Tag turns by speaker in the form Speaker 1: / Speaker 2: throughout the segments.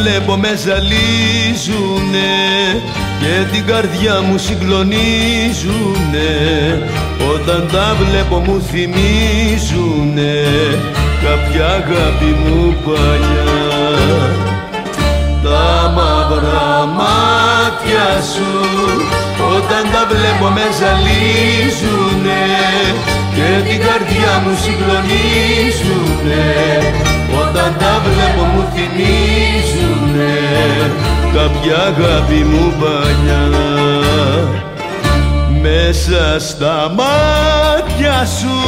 Speaker 1: βλέπω με ζαλίζουνε και την καρδιά μου συγκλονίζουνε. Όταν τα βλέπω μου θυμίζουνε κάποια αγάπη μου παλιά. Τα μαύρα μάτια σου όταν τα βλέπω με ζαλίζουνε και την καρδιά μου συγκλονίζουνε. Όταν τα βλέπω μου θυμίζουνε κάποια αγάπη μου παλιά μέσα στα μάτια σου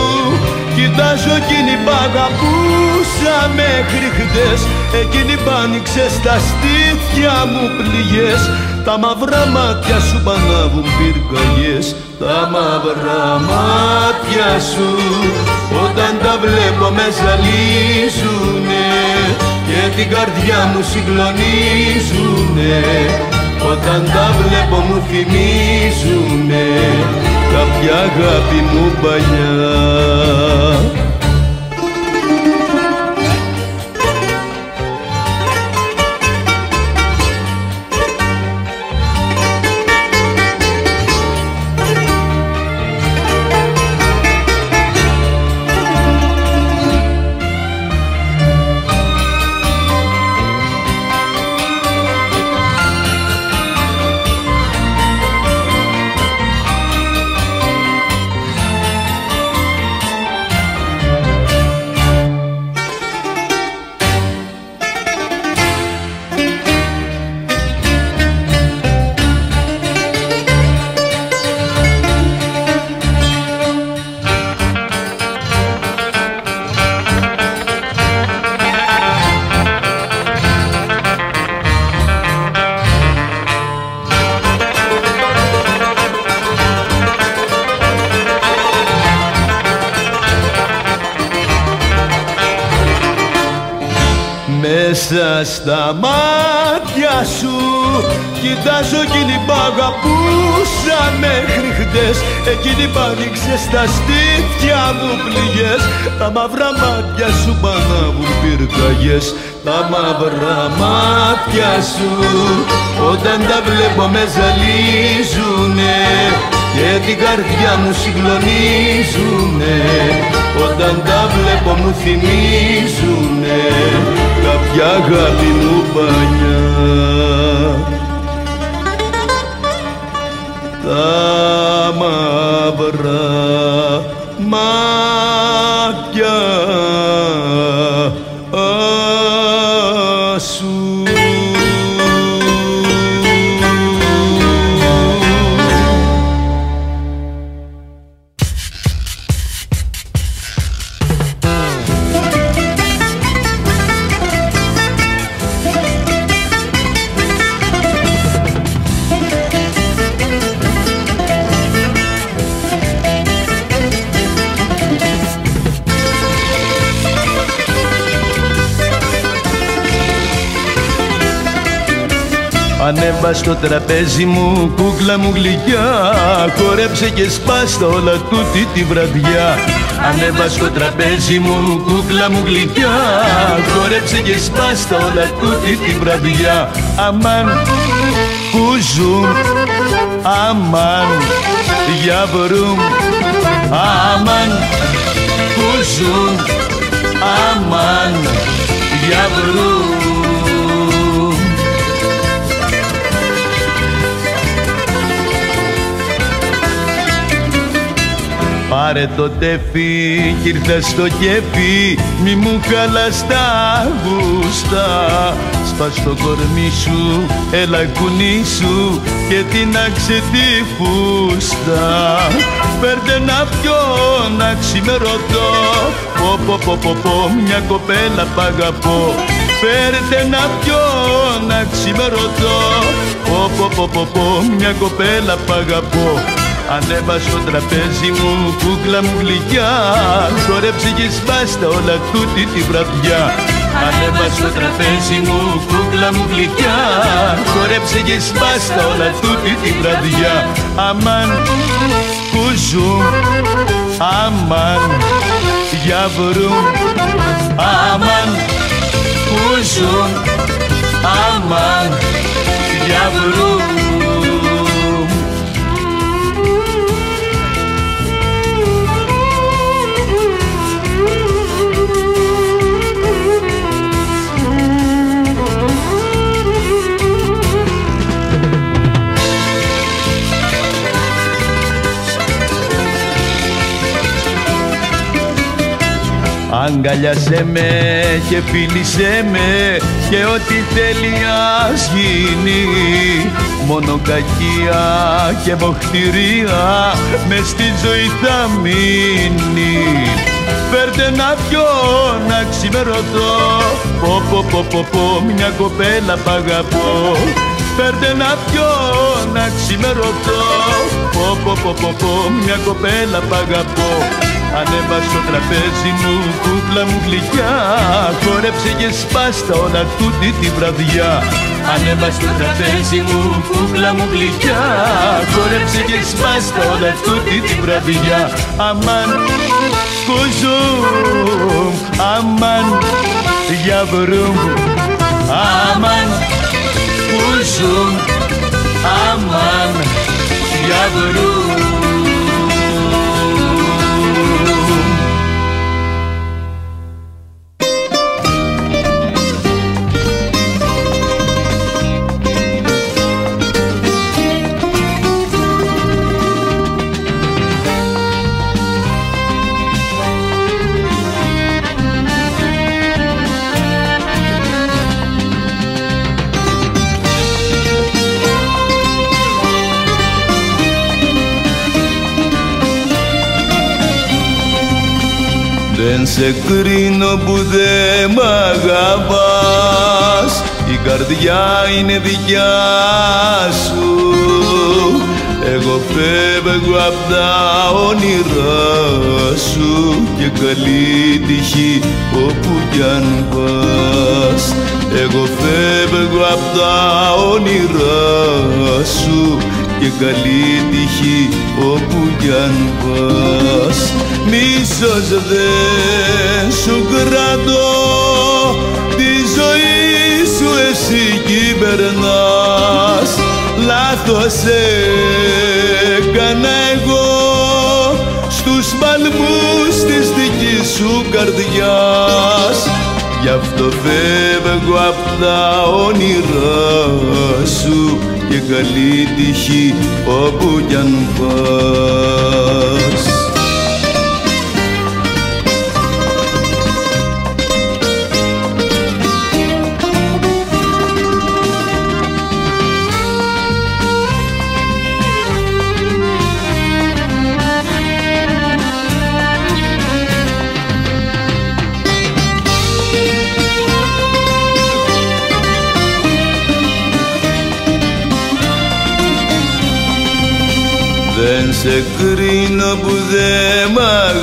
Speaker 1: Κοιτάζω εκείνη που αγαπούσα μέχρι χτες. Εκείνη που άνοιξε στα στήθια μου πληγές. Τα μαύρα μάτια σου πανάβουν πυρκαγιές. Τα μαύρα μάτια σου Όταν τα βλέπω με ζαλίζουνε Και την καρδιά μου συγκλονίζουνε. Όταν τα βλέπω μου θυμίζουνε. Κάποια αγάπη μου παλιά στα μάτια σου. Κοιτάζω εκείνη που αγαπούσα μέχρι χτες. Εκείνη που άνοιξε στα στήθια μου πληγές. Τα μαύρα μάτια σου πανάβουν πυρκαγιές. Τα μαύρα μάτια σου Όταν τα βλέπω με ζαλίζουνε. Και την καρδιά μου συγκλονίζουνε. Όταν τα βλέπω μου θυμίζουνε. κάποια αγάπη μου παλιά τραπέζι μου, κούκλα μου γλυκιά. Χορέψε και σπάστα όλα τούτη τη βραδιά. Ανέβα στο τραπέζι μου, κούκλα μου γλυκιά. Χορέψε και σπάστα όλα τούτη τη βραδιά. Αμάν, κουζούμ, αμάν, για βρούμ Αμάν, κουζούμ, αμάν, για βρούμ Πάρε το τέφι κι ήρθε στο κέφι Μη μου χαλάς τα γούστα. Σπάς το κορμί σου, έλα κουνή σου Και την τη φούστα. Φέρτε να πιω, να ξημερωτώ. Πω πω πω πω πω, μια κοπέλα π' αγαπώ. Φέρτε να πιω, να ξημερωτώ. Πω πω πω πω πω, μια κοπέλα π' αγαπώ Ανέβα στο τραπέζι μου, κούκλα μου γλυκιά. Χορέψε και σπάστα όλα τούτη τη βραδιά. Ανέβα στο τραπέζι μου, κούκλα μου γλυκιά. Χορέψε και σπάστα όλα τούτη τη βραδιά. Αμάν, κουζού, αμάν για βρουν Αμάν που ζουν Αμάν για Αγκαλιάσέ με και φίλησέ με και ό,τι θέλει ας γίνει. Μόνο κακία και μοχτηρία μες στη ζωή θα μείνει. Φέρτε να πιω να ξημερωτώ πω πω πω πω πω μια κοπέλα π' αγαπώ. Φέρτε να πιω να ξημερωτώ πω πω πω πω πω μια κοπέλα π' αγαπώ Ανέβα στο τραπέζι μου, κούκλα μου γλυκιά. Χόρεψε και σπάστα όλα τούτη τη βραδιά. Ανέβα στο τραπέζι μου, κούκλα μου γλυκιά. Χόρεψε και σπάστα όλα τούτη τη βραδιά. Αμάν, κουζούμ, αμάν, για βρούμ Αμάν, κουζούμ, αμάν, για βρούμ Δεν σε κρίνω που δε μ' αγαπάς. Η καρδιά είναι δικιά σου. Εγώ φεύγω απ' τα όνειρά σου Και καλή τύχη όπου κι αν πας. Εγώ φεύγω απ' τα όνειρά σου και καλή τύχη όπου κι αν πας μίσος δεν σου κρατώ τη ζωή σου εσύ κυβερνάς λάθος έκανα εγώ στους παλμούς της δικής σου καρδιάς Γι' αυτό φεύγω απ' τα όνειρά σου και καλή τύχη όπου κι αν πας.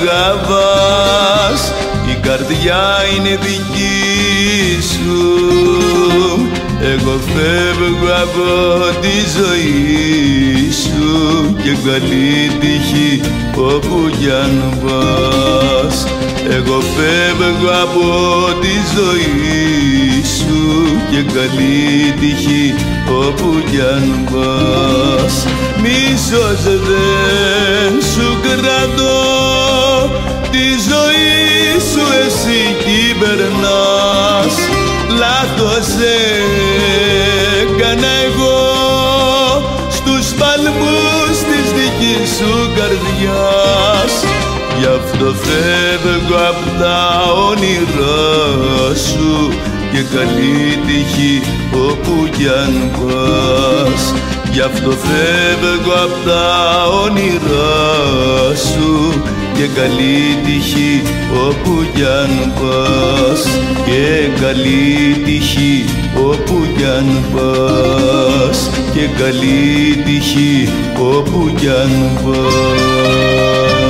Speaker 1: Μ' αγαπάς η καρδιά είναι δική σου. Εγώ φεύγω από τη ζωή σου και καλή τύχη όπου κι αν πας εγώ φεύγω από τη ζωή σου και καλή τύχη όπου κι αν πας. Μίσος δεν σου κρατώ τη ζωή σου εσύ κυβερνάς. Λάθος έκανα εγώ στους παλμούς της δικής σου καρδιάς γι' αυτό φεύγω απ' τα όνειρά σου και καλή τύχη όπου κι αν πας. Γι' αυτό φεύγω απ' τα όνειρά σου και καλή τύχη όπου κι αν πας. Και καλή τύχη όπου κι αν πας. Και καλή τύχη όπου κι αν πας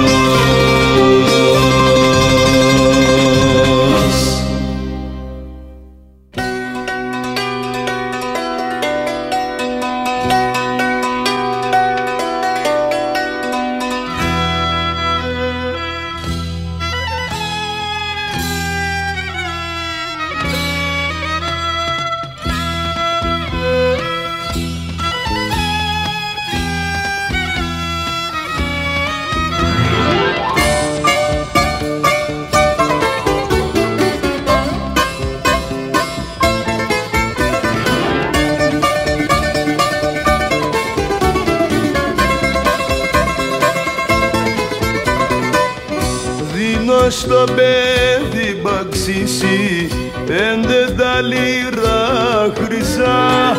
Speaker 1: πως το παιδί μπαξίσει πέντε τα λίρα χρυσά.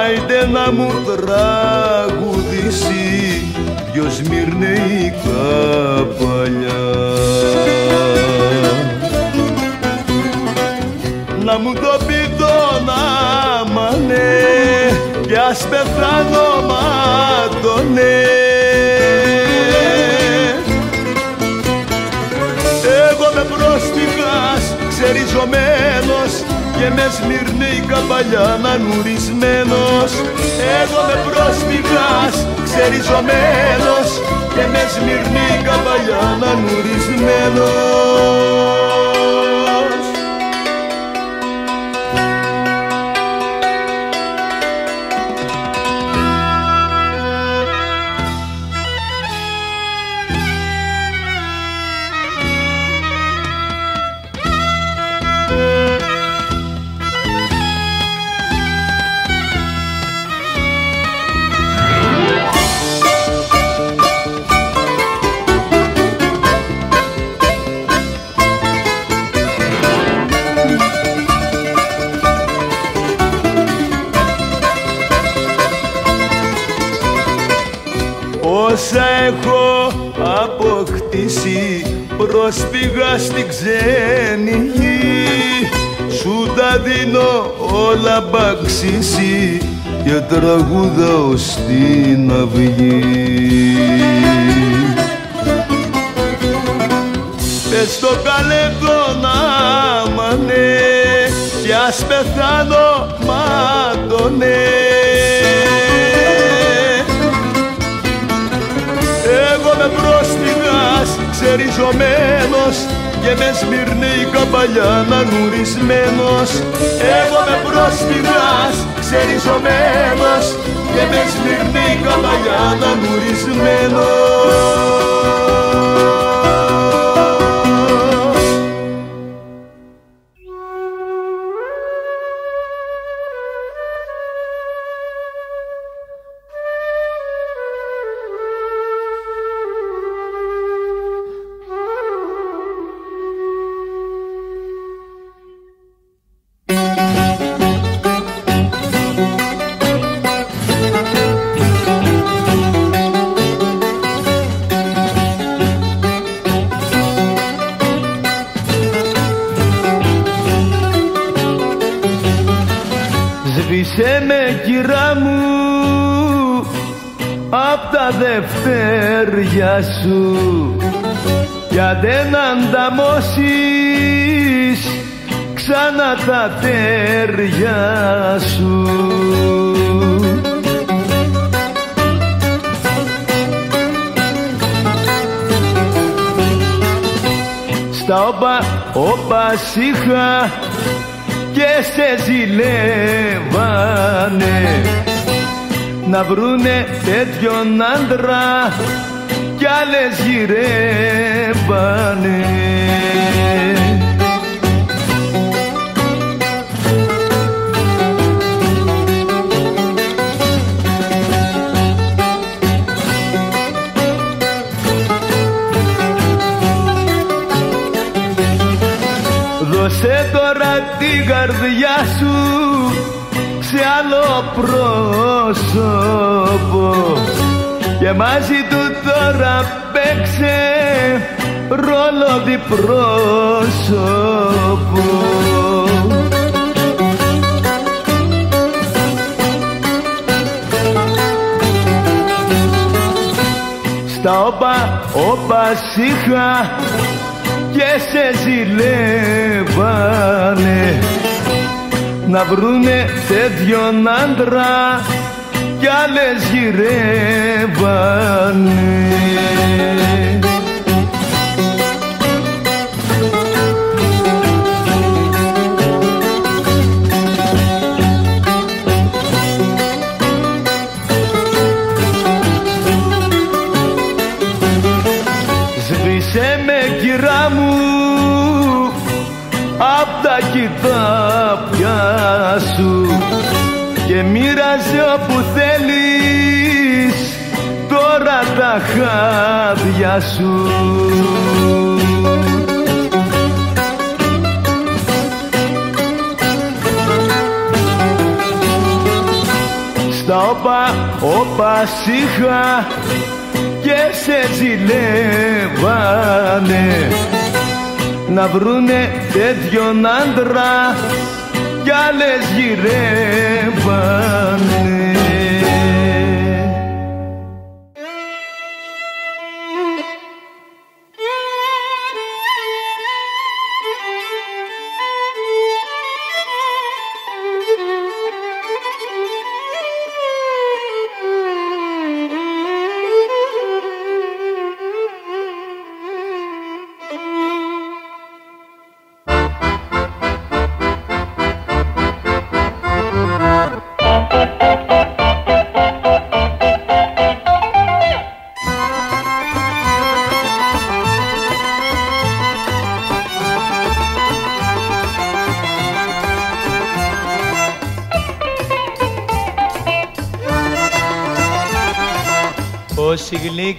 Speaker 1: Άιντε να μου τραγουδήσει δυο σμυρνεϊκά παλιά να μου το πει το όνομα ναι κι ας πεθάνω μα το ναι ξεριζωμένος και μες σμυρνή παλιά νουρισμένος. Εγώ με πρόσφυγας ξεριζωμένος και μες σμυρνή παλιά νουρισμένος στην ξένη γη. Σου τα δίνω όλα μπαξίσει και τραγουδάω στην αυγή. Πες το καλέ τον άμανε κι ας πεθάνω μα το ναι πρόσφυγας ξεριζωμένος και με σμυρνή καπαλιά νουρισμένος Εγώ με πρόσφυγας ξεριζωμένος και με σμυρνή καπαλιά νουρισμένος σου για δεν ανταμώσεις ξανά τα τέρια σου. Στα όπα, όπα σίχα και σε ζηλεύανε να βρουνε τέτοιον άντρα κι άλλες γυρεύανε Δώσε τώρα την καρδιά σου σε άλλο πρόσωπο και μαζί του τώρα παίξε ρόλο διπρόσωπο. Στα όπα, όπα σίχα και σε ζηλεύανε να βρουνε τέτοιον άντρα κι άλλες γυρεύανε. Σβήσε με κυρά μου απ' τα κοιτάπια σου και μοίραζε όπου θέλεις χάδια σου. Στα όπα, όπα σίχα και σε ζηλεύανε. Να βρούνε τέτοιον άντρα κι άλλες γυρεύανε.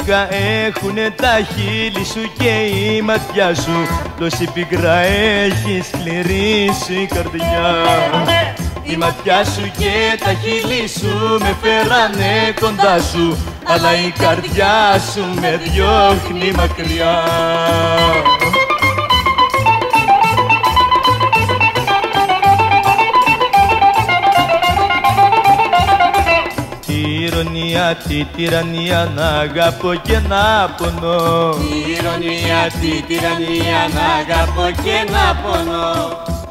Speaker 1: Πόση γλυκά έχουνε τα χείλη σου και η ματιά σου. Τόση πικρά έχει σκληρή σου η καρδιά. Η ματιά σου και τα χείλη σου με φέρανε κοντά σου. Αλλά η καρδιά σου με διώχνει μακριά ηρωνία, τη τυραννία να αγαπώ και να πονώ.
Speaker 2: Η ηρωνία, τη τυραννία να αγαπώ και να πονώ.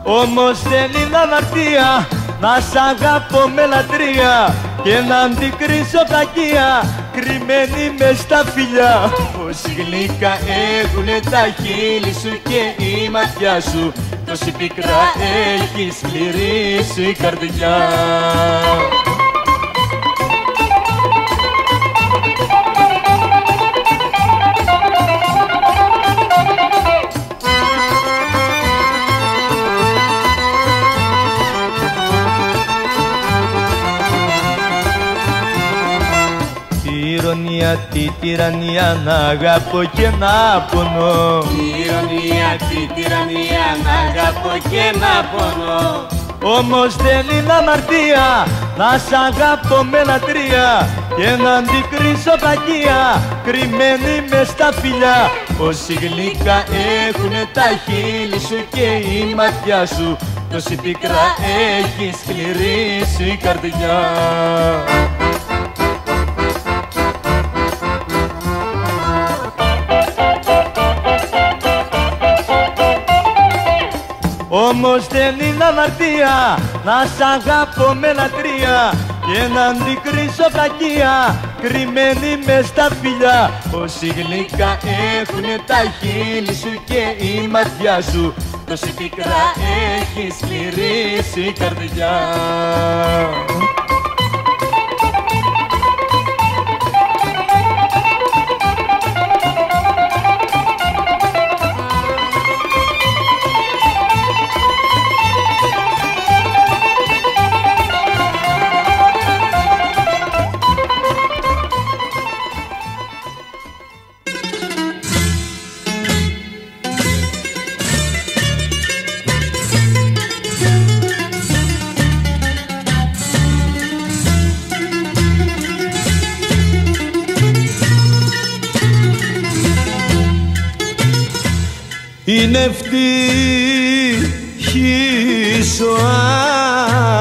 Speaker 1: Όμως δεν είναι αμαρτία να σ' αγαπώ με λατρεία και να αντικρίσω κακία κρυμμένη μες στα φιλιά. Πως γλυκά έχουνε τα χείλη σου και η ματιά σου Τόση πικρά έχει σκληρή σου η καρδιά τη τυραννία να αγαπώ και να πονώ.
Speaker 2: Η ηρωνία, τη τυραννία να αγαπώ και να πονώ.
Speaker 1: Όμως δεν είναι αμαρτία να σ' αγαπώ με λατρεία και να αντικρίσω κακία κρυμμένη με στα φιλιά. Όσοι γλυκά έχουνε τα χείλη σου και η ματιά σου τόση πικρά έχει σκληρή σου η καρδιά Όμως δεν είναι αμαρτία να σ' αγαπώ με λατρεία και να αντικρίσω κακία κρυμμένη μες στα φιλιά. Όσοι γλυκά έχουνε τα χείλη σου και η ματιά σου τόση πικρά έχεις σκληρή σου η καρδιά ευτυχής ο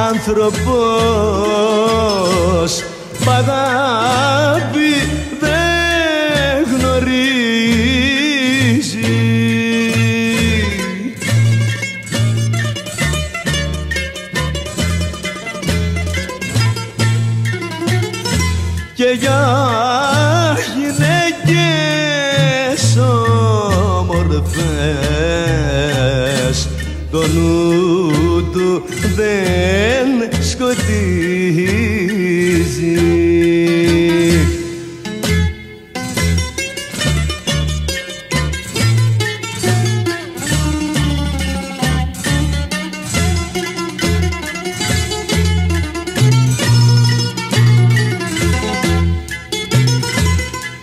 Speaker 1: άνθρωπος. Που του δεν σκοτίζει.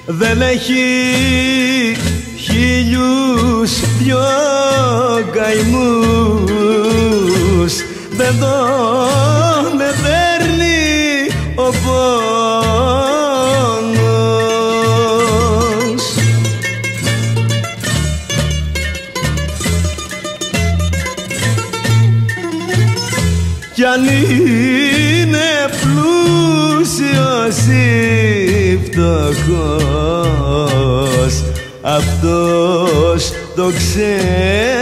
Speaker 1: Δεν έχει χίλιους δυο καημούς εδώ με παίρνει ο πόνος. Κι αν είναι πλούσιος ή φτωχός αυτός το ξέρει.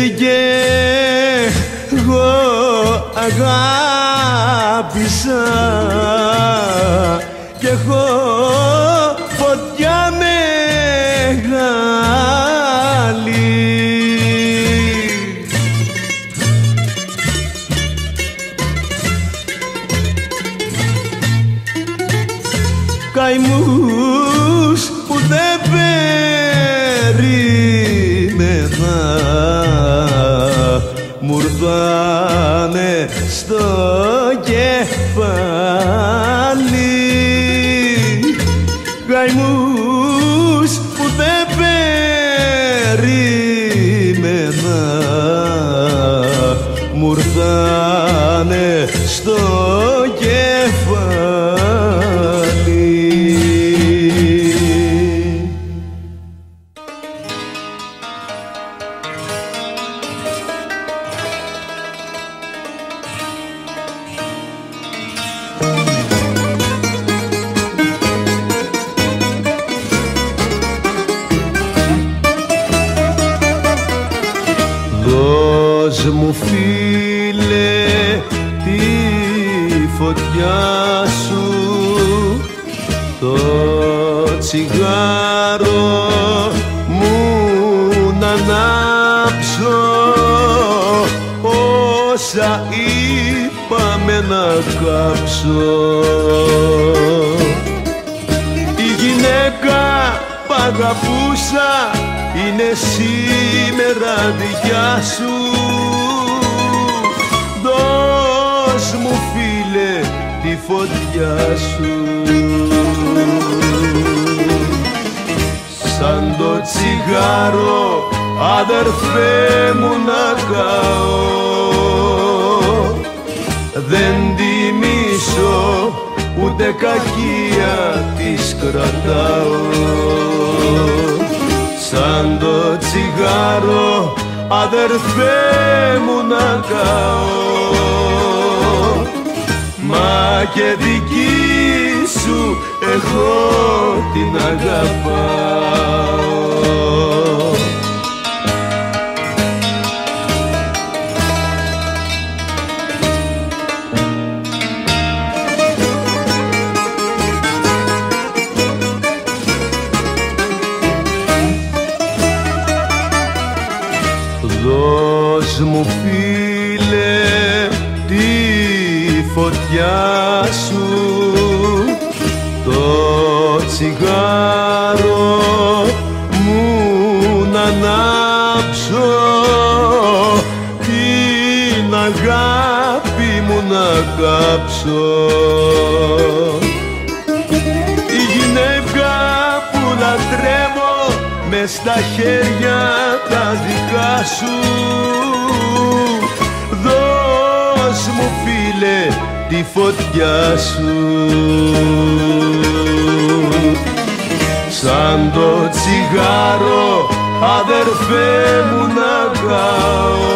Speaker 1: έτσι και εγώ αγάπησα. φωτιά σου. Σαν το τσιγάρο αδερφέ μου να καώ.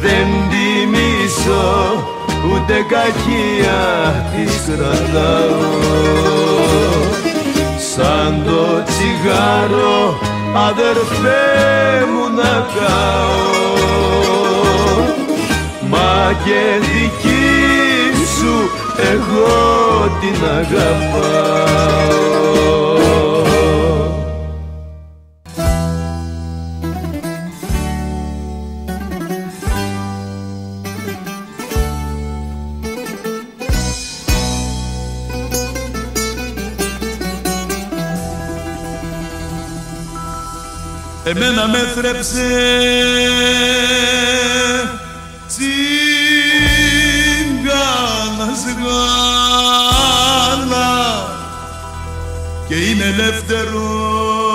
Speaker 1: Δεν τιμήσω ούτε κακία της κρατάω. Σαν το τσιγάρο αδερφέ μου να καώ και δική σου εγώ την αγαπάω.
Speaker 3: Εμένα με θρέψες. left the road.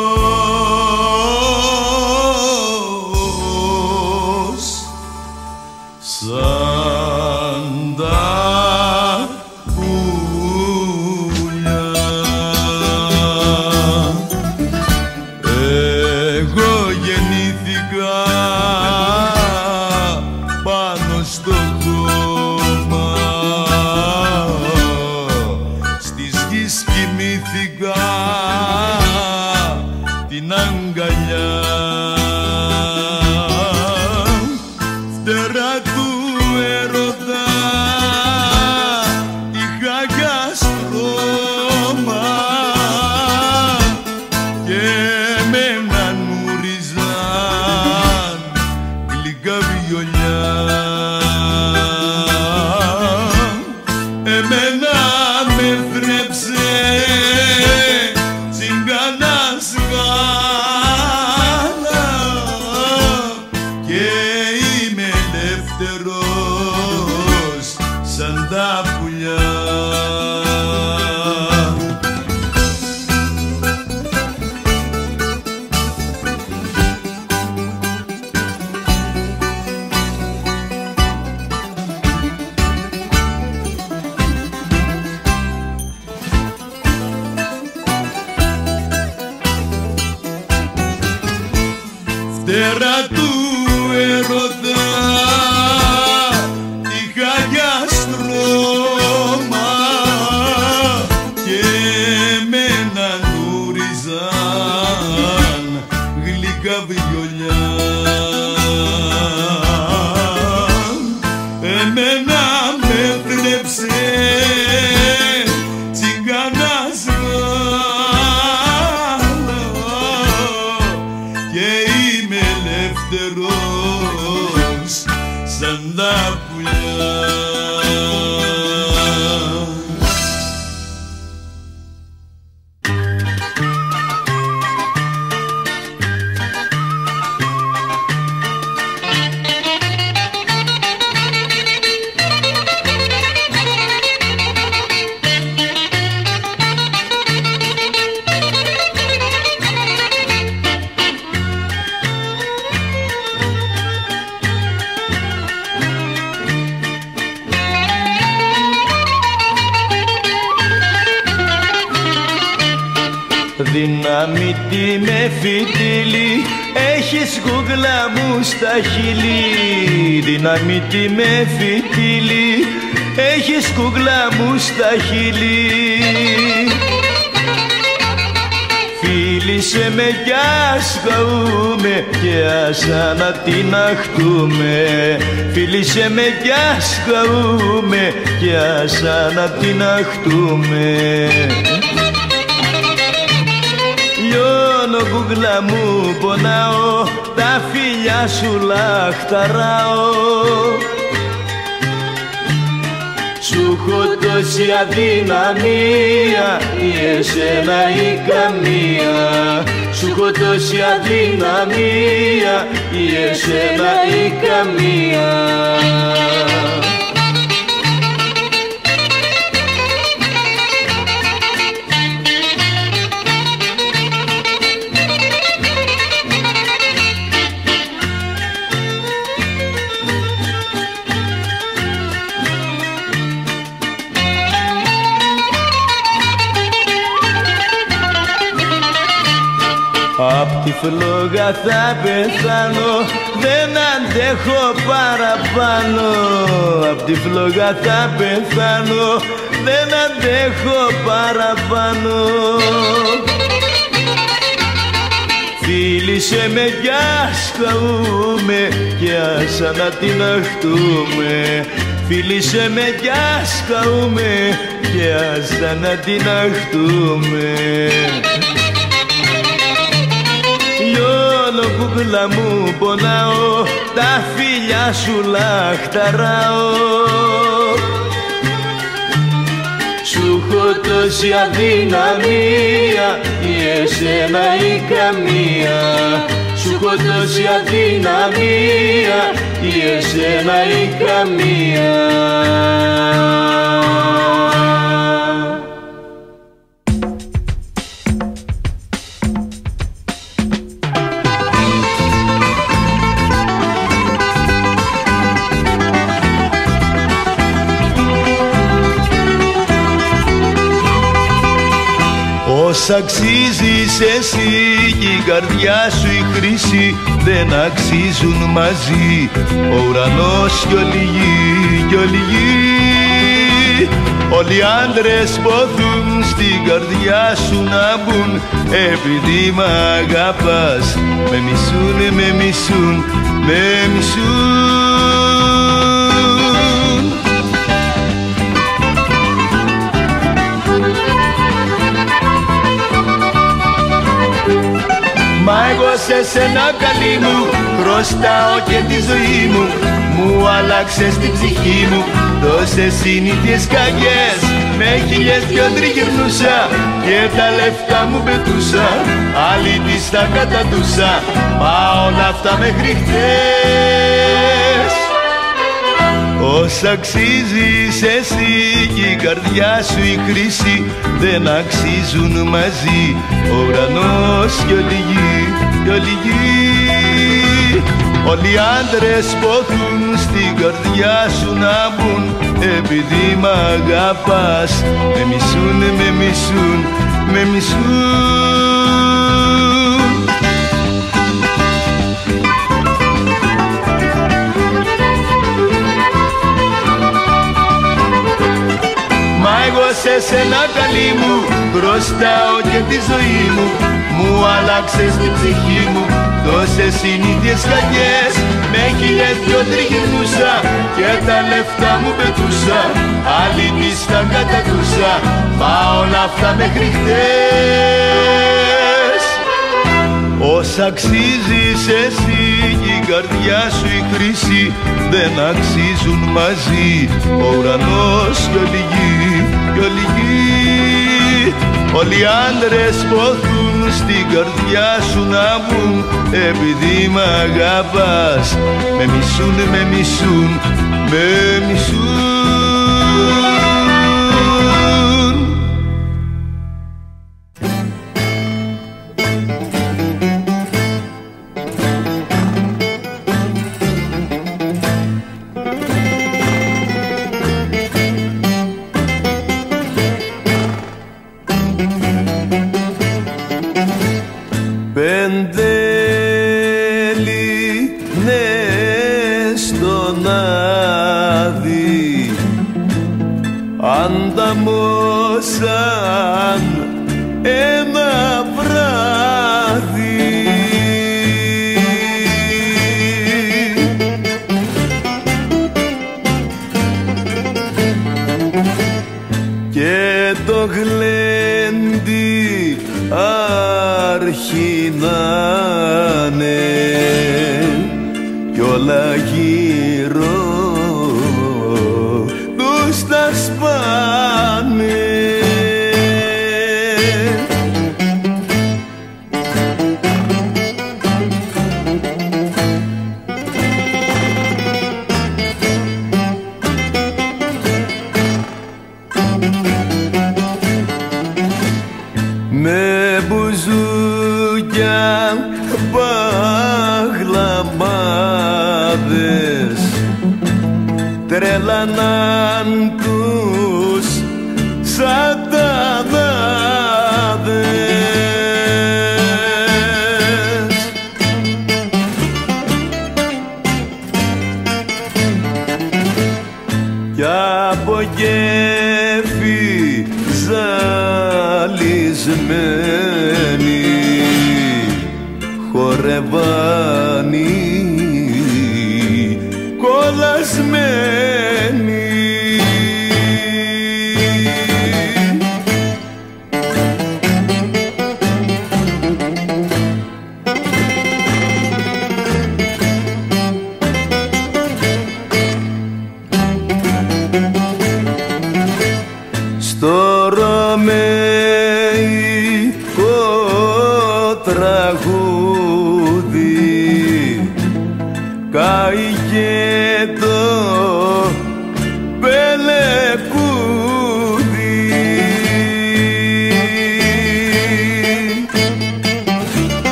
Speaker 1: Δυναμίτη με φυτίλι έχεις κούγλα μου στα χείλη. Φίλησε με κι ας καούμε και ας ανατιναχτούμε Φίλησε με κι ας καούμε και ας ανατιναχτούμε Λιώνω κούγλα μου πονάω τα φιλιά σου λαχταράω. Σου έχω τόση αδυναμία ή εσένα ή καμία. Σου έχω τόση αδυναμία ή εσένα ή καμία φλόγα θα πεθάνω δεν αντέχω παραπάνω. Απ' τη φλόγα θα πεθάνω δεν αντέχω παραπάνω. Φίλησε με κι ας καούμε κι ας ανατιναχτούμε. Φίλησε με κι ας καούμε κι ας ανατιναχτούμε Λιώνω κούκλα μου πονάω τα φιλιά σου λαχταράω. Σου έχω τόση αδυναμία ή εσένα ή καμία. Σου έχω τόση αδυναμία ή εσένα ή καμία Ως αξίζεις εσύ και η καρδιά σου η χρήση δεν αξίζουν μαζί. Ο ουρανός κι όλη γη κι όλη γη. Όλοι οι άντρες ποθούν στην καρδιά σου να μπουν επειδή μ' αγαπάς. Με μισούν, με μισούν, με μισούν Μα εγώ σε σένα καλή μου χρωστάω και τη ζωή μου. Μου άλλαξες την ψυχή μου τόσες συνήθειες καγιές Με χιλιές δυο τριγυρνούσα και τα λεφτά μου πετούσα. Άλλη της τα καταντούσα μα όλα αυτά μέχρι χτες Όσα αξίζεις εσύ και η καρδιά σου η χρήση δεν αξίζουν μαζί. Ο ουρανός και όλη γη, και όλη γη. Όλοι οι άντρες ποθούν στην καρδιά σου να μπουν επειδή μ' αγαπάς με μισούν, με μισούν, με μισούν σε σένα καλή μου. Μπροστάω και τη ζωή μου. Μου άλλαξες την ψυχή μου. Τόσες συνήθειες κακές. Με χιλιές δυο τριγυρνούσα. Και τα λεφτά μου πετούσα. Άλλη τα κατατούσα. Μα όλα αυτά μέχρι χτες. Όσα αξίζεις εσύ και η καρδιά σου η χρήση Δεν αξίζουν μαζί. Ο ουρανός και όλη γη Όλοι οι άντρες ποθούν στην καρδιά σου να μπουν Επειδή μ' αγαπάς. Με μισούν, με μισούν, με μισούν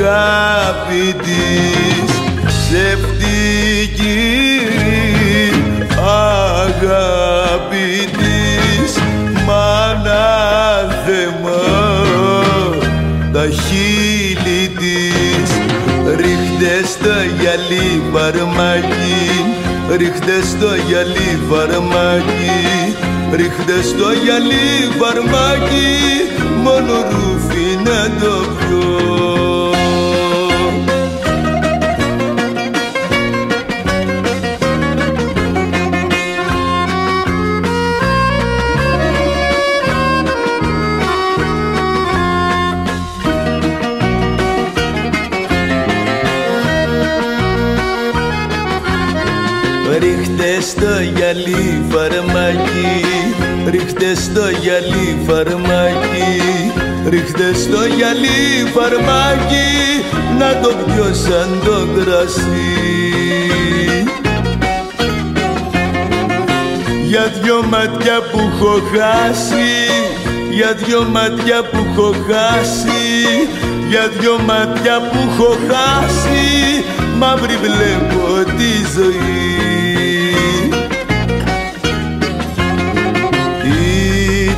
Speaker 1: αγάπη της. Ψευτική αγάπη της. Μάνα θεμά τα χείλη της. Ρίχτες στο γυαλί φαρμάκι ρίχτες στο γυαλί φαρμάκι ρίχτες στο γυαλί φαρμάκι μόνο ρούφι να το γυαλί φαρμάκι. Ρίχτε στο γυαλί φαρμάκι. Ρίχτε στο γυαλί φαρμάκι Να το πιω σαν το κρασί. Για δυο μάτια που έχω χάσει Για δυο μάτια που έχω χάσει Για δυο μάτια που έχω χάσει Μαύρη βλέπω τη ζωή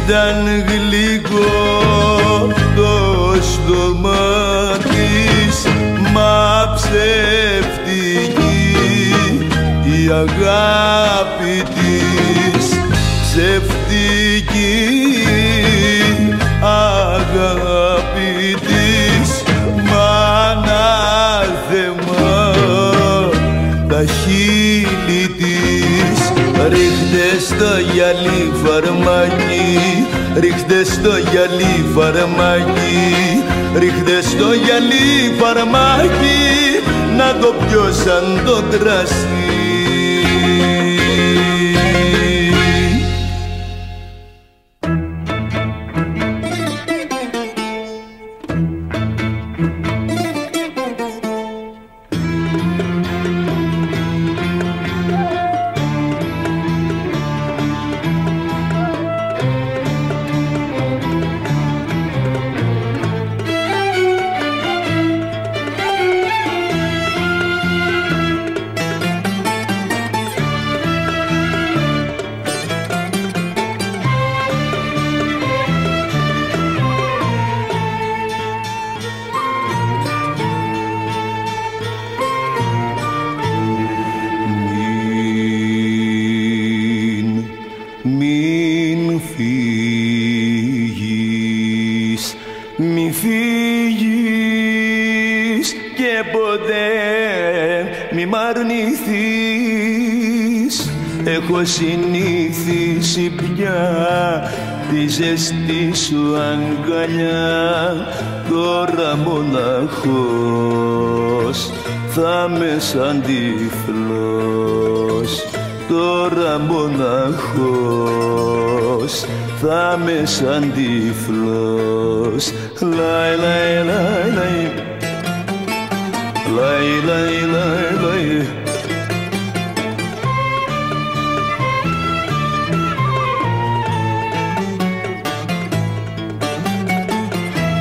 Speaker 1: ήταν γλυκό το στόμα της μα ψευτική η αγάπη της. Ψευτική αγάπη της μάνα θεμά τα χείλη γυαλί φαρμάκι ρίχτε στο γυαλί φαρμάκι ρίχτε στο γυαλί φαρμάκι να το πιω σαν το κρασί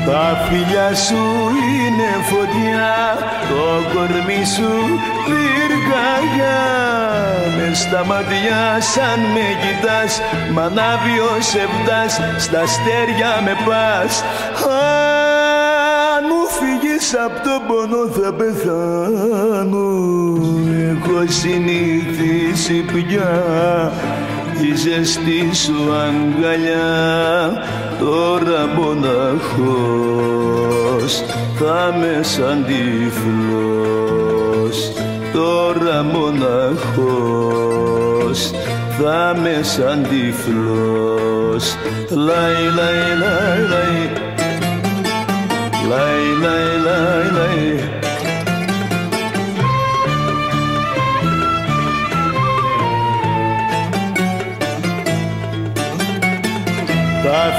Speaker 1: Τα φιλιά σου είναι φωτιά, το κορμί σου πυρκαγιά Μες στα μάτια σαν με κοιτάς, μ' ανάβει ο σεπτάς, στα αστέρια με πας. Αν μου φύγεις απ' τον πόνο θα πεθάνω. Έχω συνηθίσει πια τη ζεστή σου αγκαλιά τώρα μοναχός θα με σαν τυφλός τώρα μοναχός θα με σαν τυφλός λαϊ λαϊ λαϊ λαϊ λαϊ λαϊ λαϊ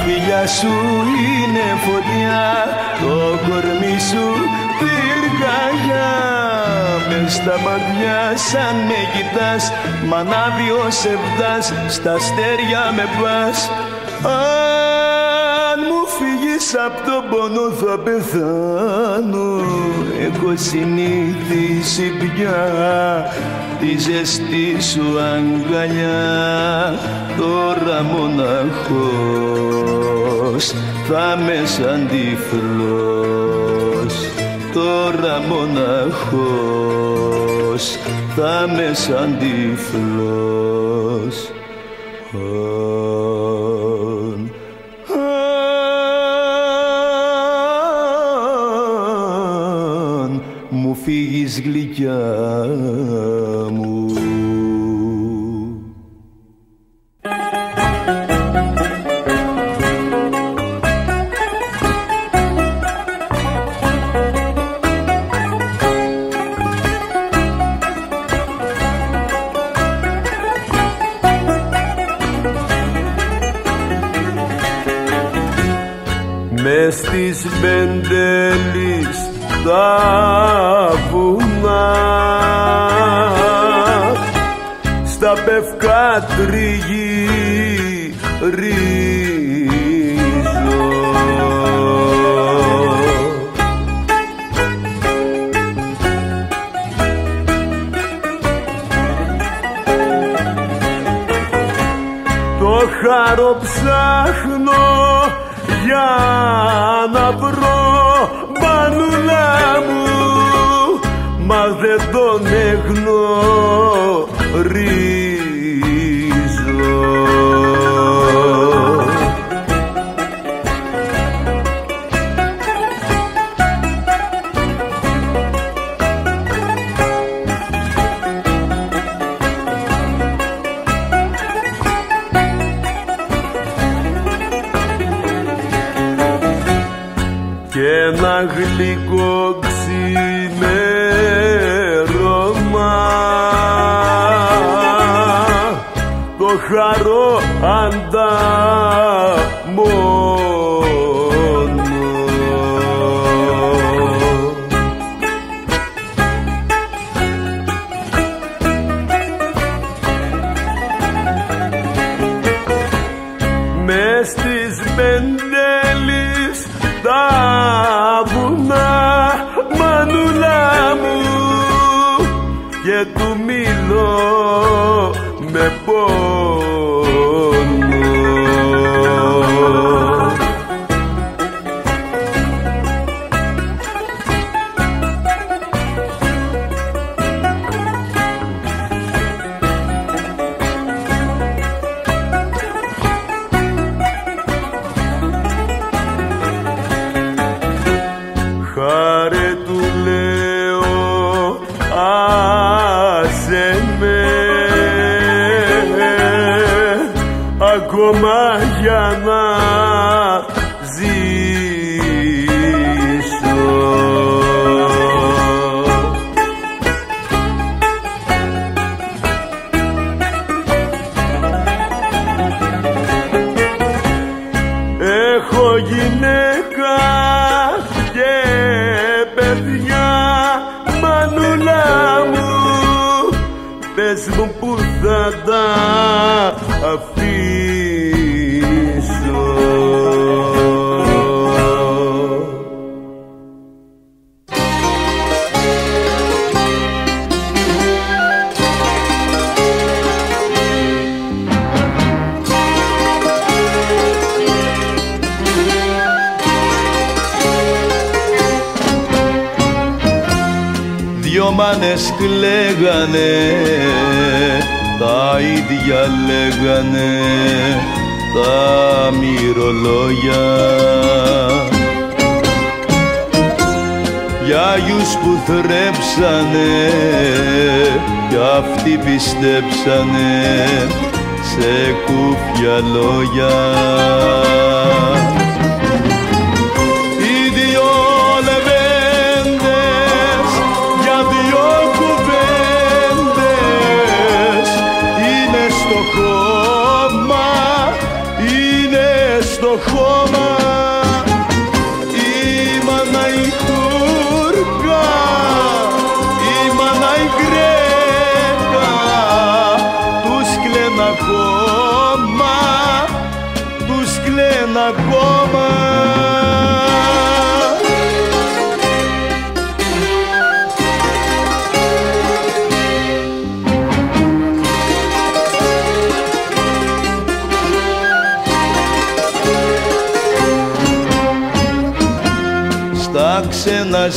Speaker 1: φιλιά σου είναι φωτιά το κορμί σου πυρκαγιά μες στα μάτια σαν με κοιτάς μ' ανάβει ως στα αστέρια με πας. Αν μου φύγεις απ' τον πόνο θα πεθάνω. Έχω συνήθισει πια τη ζεστή σου αγκαλιά. Τώρα μοναχός θα με σαν τυφλός τώρα μοναχός θα με σαν τυφλός αν μου φύγεις γλυκιά To me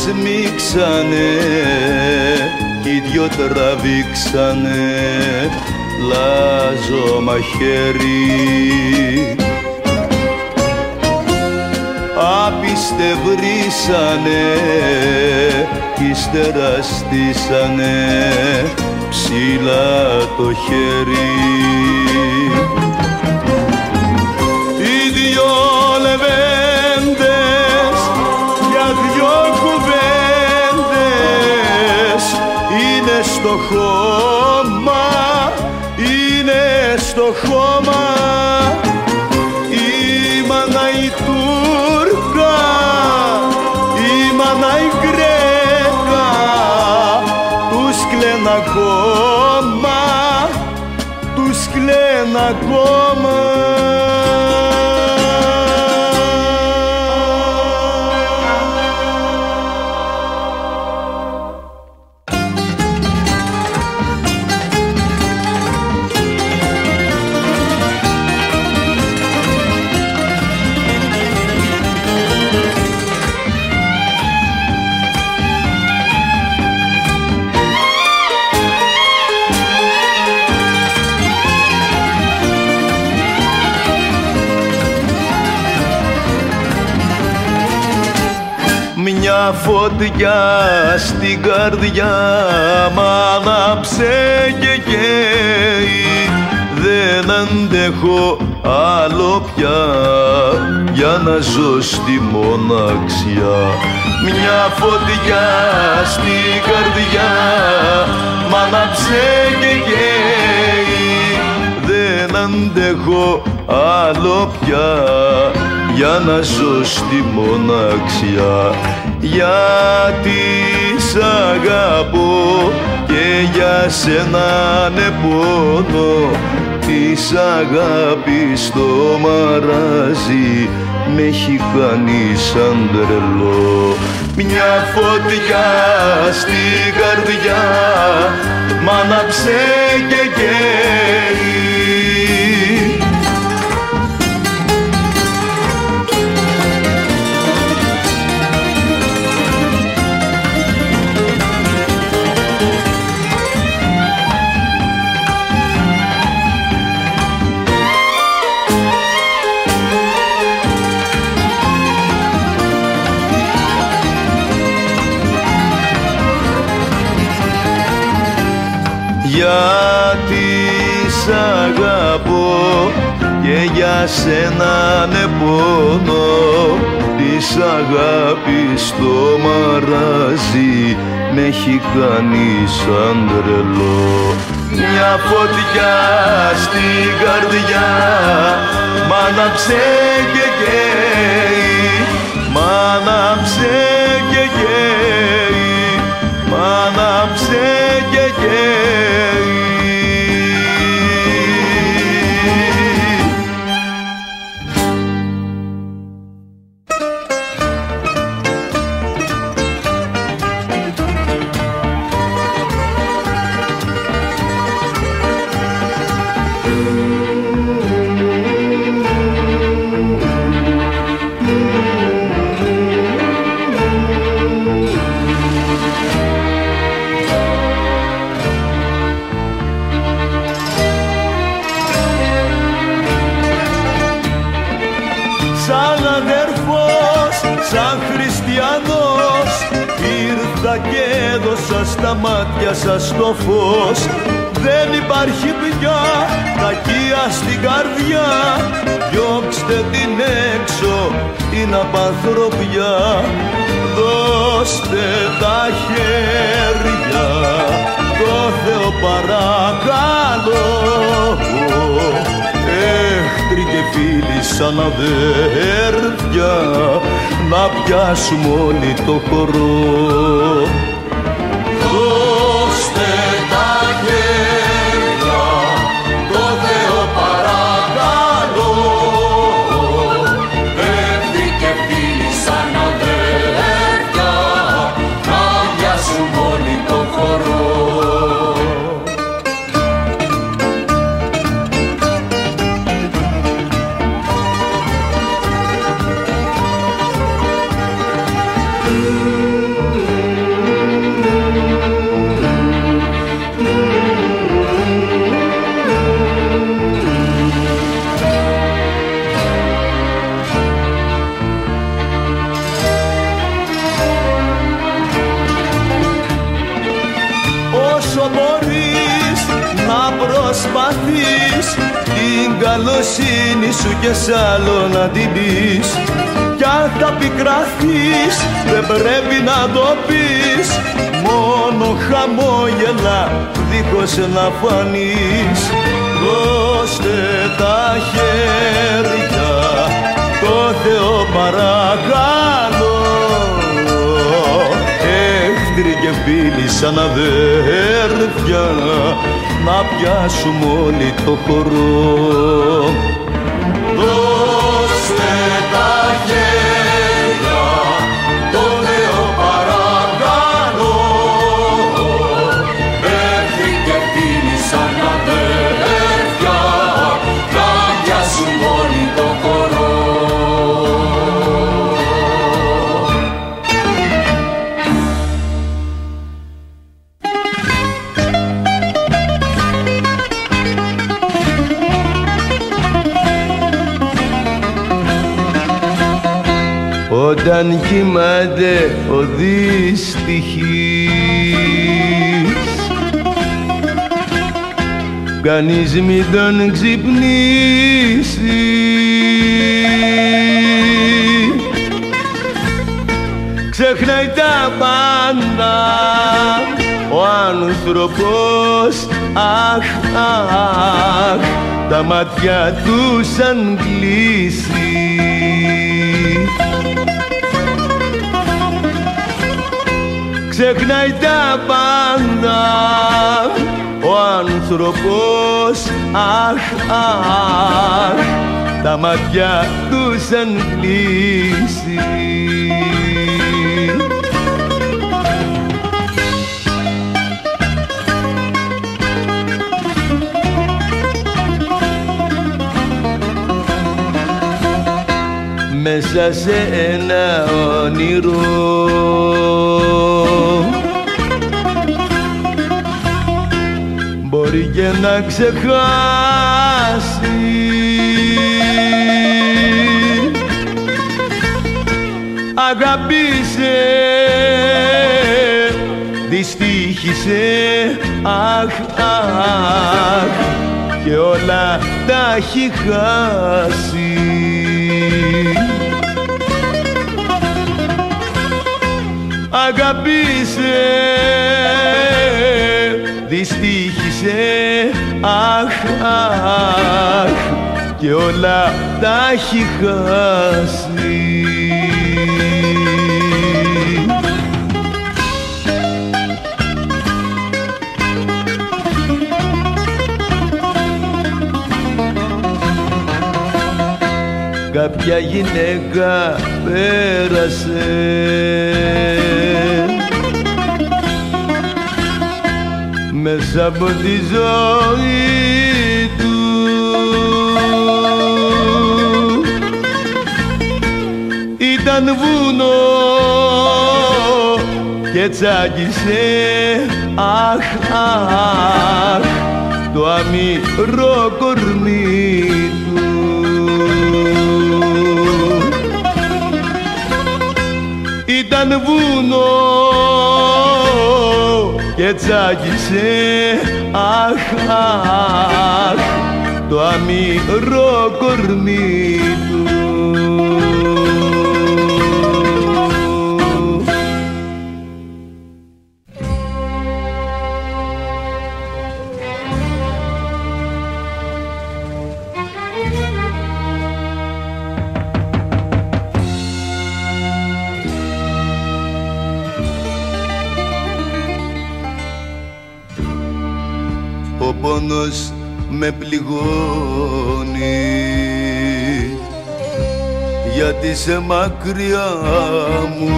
Speaker 1: σμίξανε κι οι δυο τραβήξανε λάζο μαχαίρι. Απιστευρίσανε κι ύστερα στήσανε ψηλά το χέρι είναι φωτιά στην καρδιά μ' άναψε και καίει. Δεν αντέχω άλλο πια για να ζω στη μοναξιά. Μια φωτιά στην καρδιά μ' άναψε και καίει. Δεν αντέχω άλλο πια για να ζω στη μοναξιά γιατί σ' αγαπώ και για σένα ναι πόνο της αγάπης το μαράζι με έχει κάνει σαν τρελό. Μια φωτιά στη καρδιά μ' άναψε και καίει για σένα ναι πόνο της αγάπης το μαράζι με έχει κάνει σαν τρελό μια φωτιά στην καρδιά μ' άναψε και καίει. Μ' άναψε και καίει. Μ' άναψε και καίει
Speaker 4: στα μάτια σας το φως. Δεν υπάρχει πια κακία στην καρδιά. Διώξτε την έξω την απανθρωπιά. Δώστε τα χέρια το Θεό παρακαλώ. Έχτροι και φίλοι σαν αδέρφια να πιάσουμε όλοι το χορό άλλο να την πεις. Κι αν θα πικραθείς δεν πρέπει να το πεις. Μόνο χαμόγελα δίχως να φανείς. Δώστε τα χέρια το Θεό παρακαλώ. Έχτροι και φίλοι σαν αδέρφια να πιάσουμε όλοι το χορό
Speaker 1: Όταν κοιμάται ο δυστυχής Κανείς μην τον ξυπνήσει. Ξεχνάει τα πάντα ο άνθρωπος Αχ, αχ, τα μάτια του σαν κλείσει ξεχνάει τα πάντα. Ο άνθρωπος αχ, αχ τα μάτια τους σαν κλείσει μέσα σε ένα όνειρο. Μπορεί και να ξεχάσει. Αγάπησε, δυστύχησε, αχ, αχ και όλα τα έχει χάσει Αγάπησε, δυστύχησε, αχ, αχ και όλα τα έχει χάσει κάποια γυναίκα πέρασε. Μέσα από τη ζωή του. Ήταν βουνό και τσάκισε αχ, αχ το αμυρό κορμί ήταν βουνό και τσάκισε αχ, αχ το αμυρό κορμί του πόνος με πληγώνει. Γιατί σε μακριά μου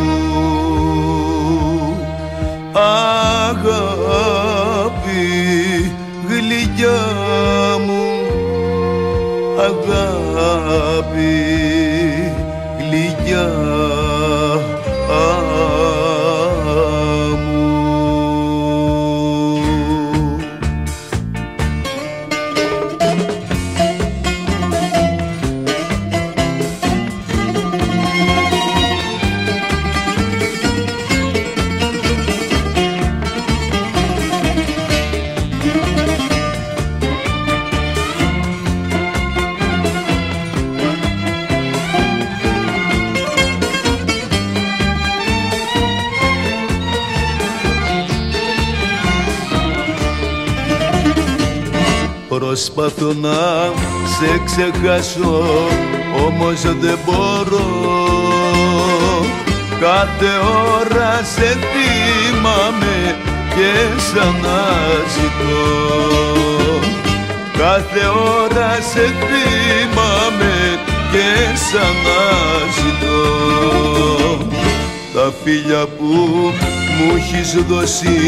Speaker 1: αγάπη γλυκιά μου αγάπη γλυκιά Προσπαθώ να σε ξεχάσω όμως δεν μπορώ. Κάθε ώρα σε θυμάμαι και σαν να ζητώ Κάθε ώρα σε θυμάμαι και σαν να ζητώ Τα φίλια που μου έχεις δώσει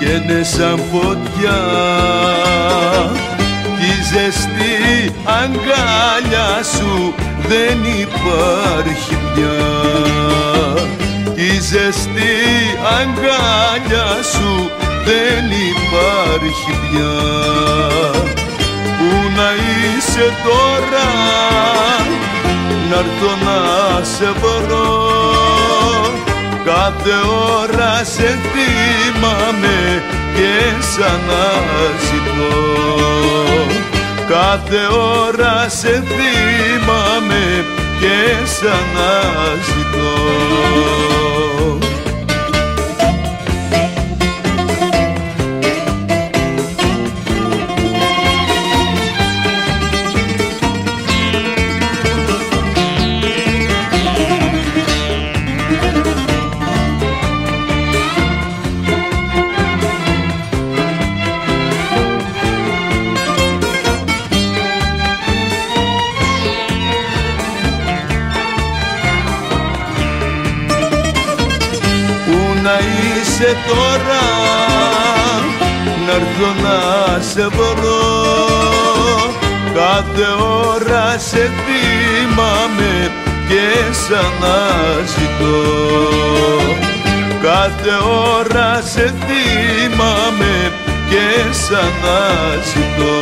Speaker 1: και είναι σαν φωτιά. Κι η ζεστή αγκάλια σου δεν υπάρχει πια. Κι η ζεστή αγκάλια σου δεν υπάρχει πια. Πού να είσαι τώρα να'ρθω να σε βρω. Κάθε ώρα σε θυμάμαι και σαν να ζητώ Κάθε ώρα σε θυμάμαι και σαν να είσαι τώρα έρθω να σε βρω. Κάθε ώρα σε θυμάμαι και σαν να ζητώ κάθε ώρα σε θυμάμαι και σαν να ζητώ